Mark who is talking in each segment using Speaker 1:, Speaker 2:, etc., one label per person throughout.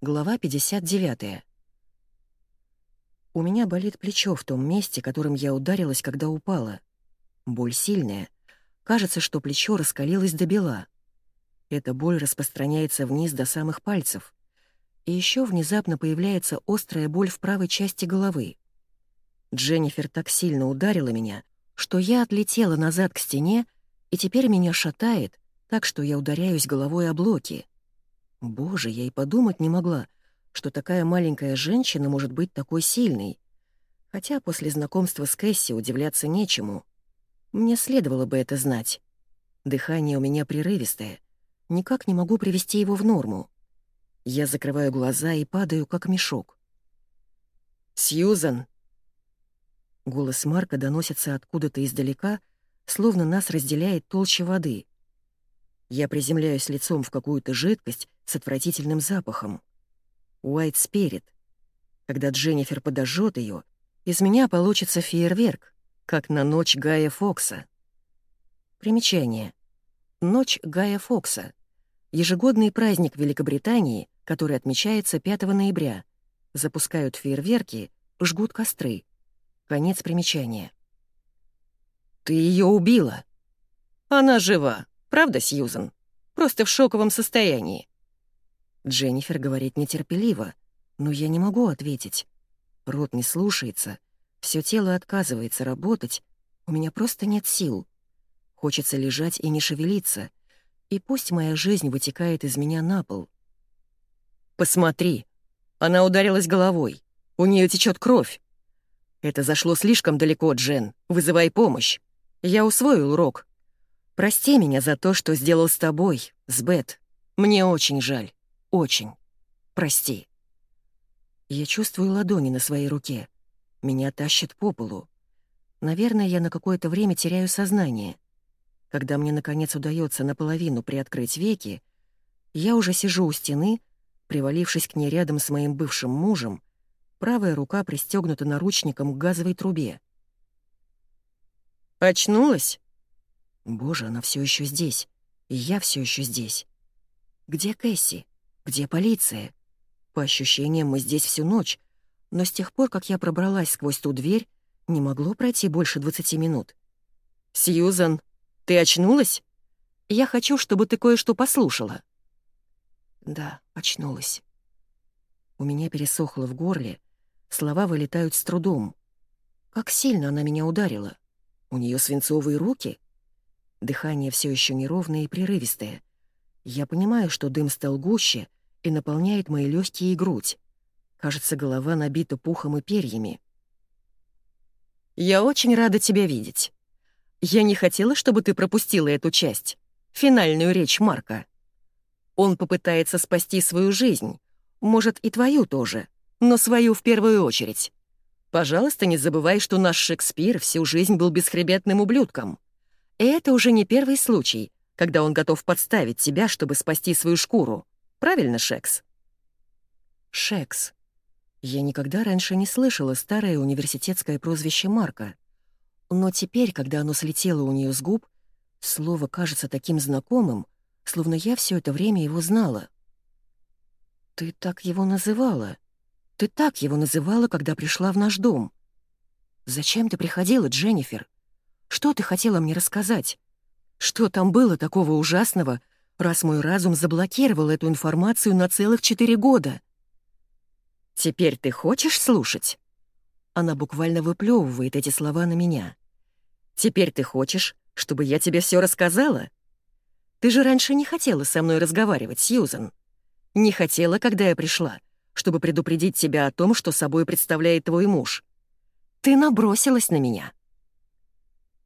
Speaker 1: Глава 59. У меня болит плечо в том месте, которым я ударилась, когда упала. Боль сильная. Кажется, что плечо раскалилось до бела. Эта боль распространяется вниз до самых пальцев. И еще внезапно появляется острая боль в правой части головы. Дженнифер так сильно ударила меня, что я отлетела назад к стене, и теперь меня шатает, так что я ударяюсь головой о блоки. Боже, я и подумать не могла, что такая маленькая женщина может быть такой сильной. Хотя после знакомства с Кэсси удивляться нечему. Мне следовало бы это знать. Дыхание у меня прерывистое. Никак не могу привести его в норму. Я закрываю глаза и падаю, как мешок. «Сьюзан!» Голос Марка доносится откуда-то издалека, словно нас разделяет толще воды. Я приземляюсь лицом в какую-то жидкость с отвратительным запахом. Уайт Спирит. Когда Дженнифер подожжет ее, из меня получится фейерверк, как на ночь Гая Фокса. Примечание. Ночь Гая Фокса. Ежегодный праздник Великобритании, который отмечается 5 ноября. Запускают фейерверки, жгут костры. Конец примечания. «Ты ее убила!» «Она жива, правда, Сьюзен? Просто в шоковом состоянии». Дженнифер говорит нетерпеливо, но я не могу ответить. Рот не слушается, все тело отказывается работать, у меня просто нет сил. Хочется лежать и не шевелиться, и пусть моя жизнь вытекает из меня на пол. «Посмотри!» Она ударилась головой. У нее течет кровь. Это зашло слишком далеко, Джен. Вызывай помощь. Я усвоил урок. Прости меня за то, что сделал с тобой, с Бет. Мне очень жаль. Очень. Прости. Я чувствую ладони на своей руке. Меня тащит по полу. Наверное, я на какое-то время теряю сознание. Когда мне, наконец, удается наполовину приоткрыть веки, я уже сижу у стены, привалившись к ней рядом с моим бывшим мужем, правая рука пристегнута наручником к газовой трубе. «Очнулась?» Боже, она все еще здесь, и я все еще здесь. Где Кэсси? Где полиция? По ощущениям, мы здесь всю ночь, но с тех пор, как я пробралась сквозь ту дверь, не могло пройти больше 20 минут. «Сьюзан, ты очнулась? Я хочу, чтобы ты кое-что послушала». Да, очнулась. У меня пересохло в горле, слова вылетают с трудом. Как сильно она меня ударила. У нее свинцовые руки. Дыхание все еще неровное и прерывистое — я понимаю, что дым стал гуще и наполняет мои легкие и грудь. Кажется, голова набита пухом и перьями. «Я очень рада тебя видеть. Я не хотела, чтобы ты пропустила эту часть, финальную речь Марка. Он попытается спасти свою жизнь, может, и твою тоже, но свою в первую очередь. Пожалуйста, не забывай, что наш Шекспир всю жизнь был бесхребетным ублюдком. И это уже не первый случай, когда он готов подставить тебя, чтобы спасти свою шкуру. Правильно, Шекс?» «Шекс». Я никогда раньше не слышала старое университетское прозвище Марка. Но теперь, когда оно слетело у нее с губ, слово кажется таким знакомым, словно я все это время его знала. «Ты так его называла. Ты так его называла, когда пришла в наш дом. Зачем ты приходила, Дженнифер? Что ты хотела мне рассказать?» Что там было такого ужасного, раз мой разум заблокировал эту информацию на целых четыре года? «Теперь ты хочешь слушать?» Она буквально выплевывает эти слова на меня. «Теперь ты хочешь, чтобы я тебе все рассказала? Ты же раньше не хотела со мной разговаривать, Сьюзан. Не хотела, когда я пришла, чтобы предупредить тебя о том, что собой представляет твой муж. Ты набросилась на меня.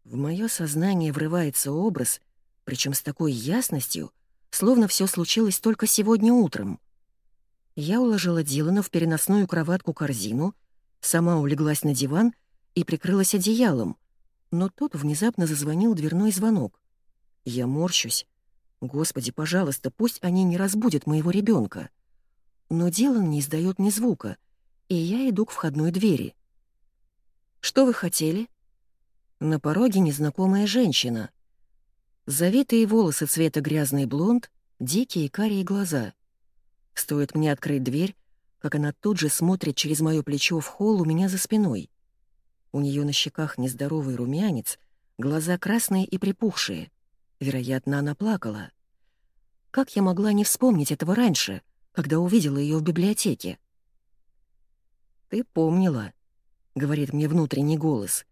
Speaker 1: В мое сознание врывается образ, причем с такой ясностью, словно все случилось только сегодня утром. Я уложила Дилана в переносную кроватку-корзину, сама улеглась на диван и прикрылась одеялом, но тут внезапно зазвонил дверной звонок. Я морщусь. Господи, пожалуйста, пусть они не разбудят моего ребенка. Но Дилан не издает ни звука, и я иду к входной двери. «Что вы хотели?» На пороге незнакомая женщина. Завитые волосы цвета грязный блонд, дикие карие глаза. Стоит мне открыть дверь, как она тут же смотрит через мое плечо в холл у меня за спиной. У нее на щеках нездоровый румянец, глаза красные и припухшие. Вероятно, она плакала. Как я могла не вспомнить этого раньше, когда увидела ее в библиотеке? «Ты помнила», — говорит мне внутренний голос,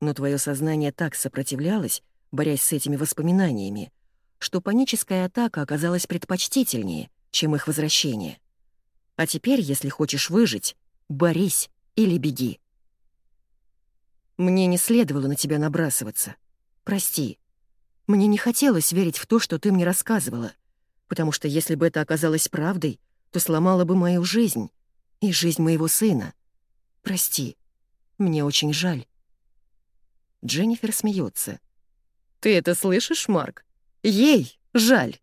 Speaker 1: но твое сознание так сопротивлялось, борясь с этими воспоминаниями, что паническая атака оказалась предпочтительнее, чем их возвращение. А теперь, если хочешь выжить, борись или беги. Мне не следовало на тебя набрасываться. Прости. Мне не хотелось верить в то, что ты мне рассказывала, потому что если бы это оказалось правдой, то сломало бы мою жизнь и жизнь моего сына. Прости. Мне очень жаль. Дженнифер смеется. «Ты это слышишь, Марк? Ей жаль.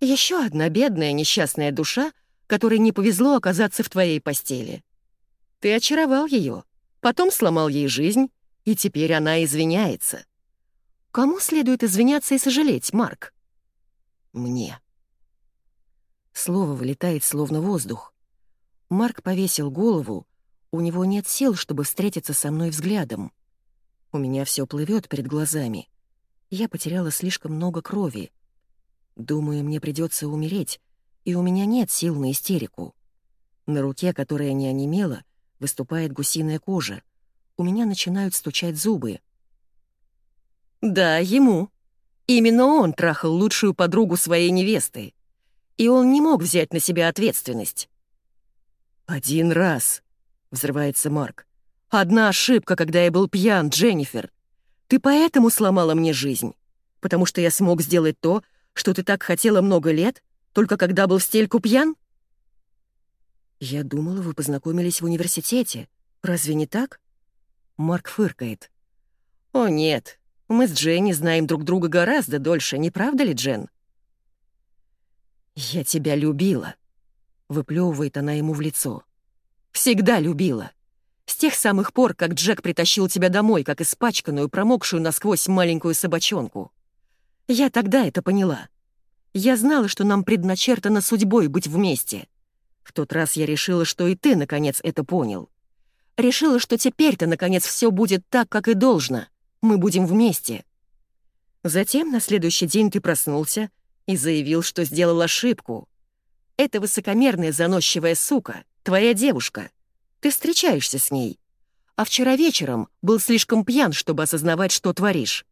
Speaker 1: Еще одна бедная несчастная душа, которой не повезло оказаться в твоей постели. Ты очаровал ее, потом сломал ей жизнь, и теперь она извиняется. Кому следует извиняться и сожалеть, Марк? Мне. Слово вылетает словно воздух. Марк повесил голову, у него нет сил, чтобы встретиться со мной взглядом. У меня все плывет перед глазами. Я потеряла слишком много крови. Думаю, мне придется умереть, и у меня нет сил на истерику. На руке, которая не онемела, выступает гусиная кожа. У меня начинают стучать зубы. Да, ему. Именно он трахал лучшую подругу своей невесты. И он не мог взять на себя ответственность. «Один раз», — взрывается Марк. «Одна ошибка, когда я был пьян, Дженнифер. Ты поэтому сломала мне жизнь? Потому что я смог сделать то, что ты так хотела много лет, только когда был в стельку пьян?» «Я думала, вы познакомились в университете. Разве не так?» Марк фыркает. «О, нет. Мы с Дженни знаем друг друга гораздо дольше, не правда ли, Джен?» «Я тебя любила», — выплевывает она ему в лицо. Всегда любила. Тех самых пор, как Джек притащил тебя домой, как испачканную, промокшую насквозь маленькую собачонку. Я тогда это поняла. Я знала, что нам предначертано судьбой быть вместе. В тот раз я решила, что и ты, наконец, это понял. Решила, что теперь-то, наконец, все будет так, как и должно. Мы будем вместе. Затем на следующий день ты проснулся и заявил, что сделал ошибку. Эта высокомерная заносчивая сука — твоя девушка. Ты встречаешься с ней. А вчера вечером был слишком пьян, чтобы осознавать, что творишь.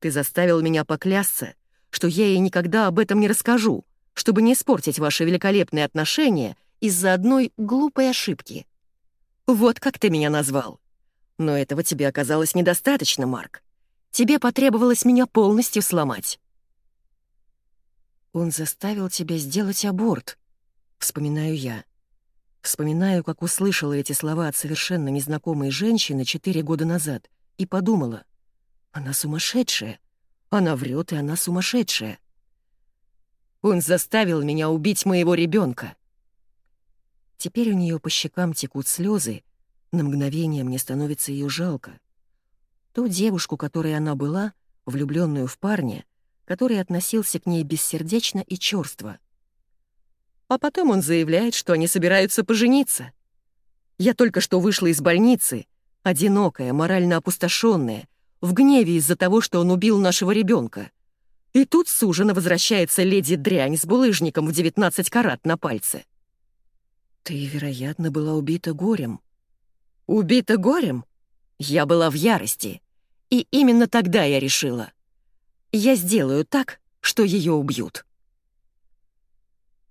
Speaker 1: Ты заставил меня поклясться, что я ей никогда об этом не расскажу, чтобы не испортить ваши великолепные отношения из-за одной глупой ошибки. Вот как ты меня назвал. Но этого тебе оказалось недостаточно, Марк. Тебе потребовалось меня полностью сломать. Он заставил тебя сделать аборт, вспоминаю я. Вспоминаю, как услышала эти слова от совершенно незнакомой женщины четыре года назад и подумала, она сумасшедшая. Она врет, и она сумасшедшая. Он заставил меня убить моего ребенка. Теперь у нее по щекам текут слезы, на мгновение мне становится ее жалко. Ту девушку, которой она была, влюбленную в парня, который относился к ней бессердечно и черство. А потом он заявляет, что они собираются пожениться. Я только что вышла из больницы, одинокая, морально опустошенная, в гневе из-за того, что он убил нашего ребенка. И тут с ужина возвращается леди Дрянь с булыжником в 19 карат на пальце. Ты, вероятно, была убита горем. Убита горем? Я была в ярости. И именно тогда я решила. Я сделаю так, что ее убьют.